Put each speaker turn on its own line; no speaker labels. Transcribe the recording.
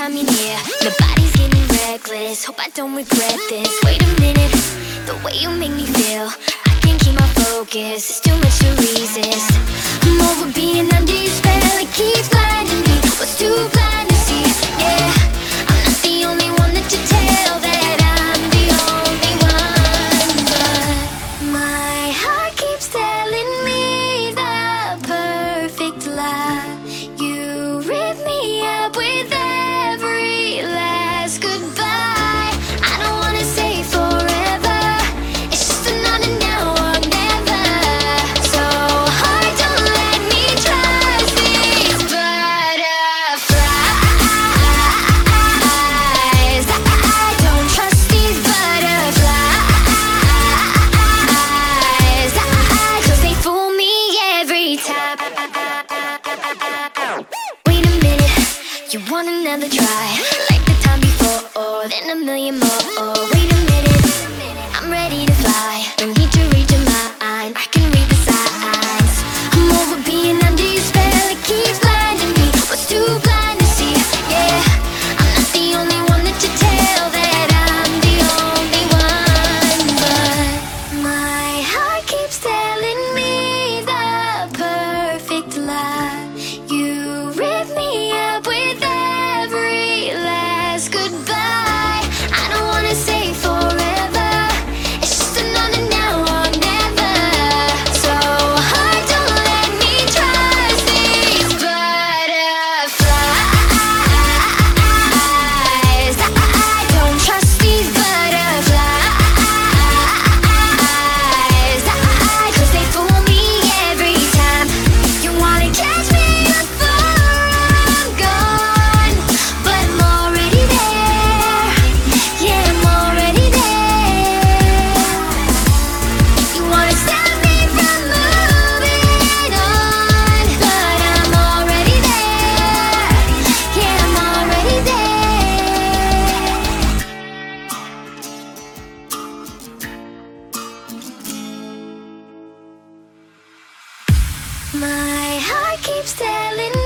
coming here. Nobody's getting reckless. Hope I don't regret this. Wait a minute. The way you make me feel. I can't keep my focus. It's too much to resist. I'm over being under your spell. It keeps blinding me. What's too blind to see. Yeah. I'm not the only one that you tell That I'm the only one. But my heart keeps telling me The perfect lie. You want another try, like the time before, or then a million more. Oh, wait a minute. My heart keeps telling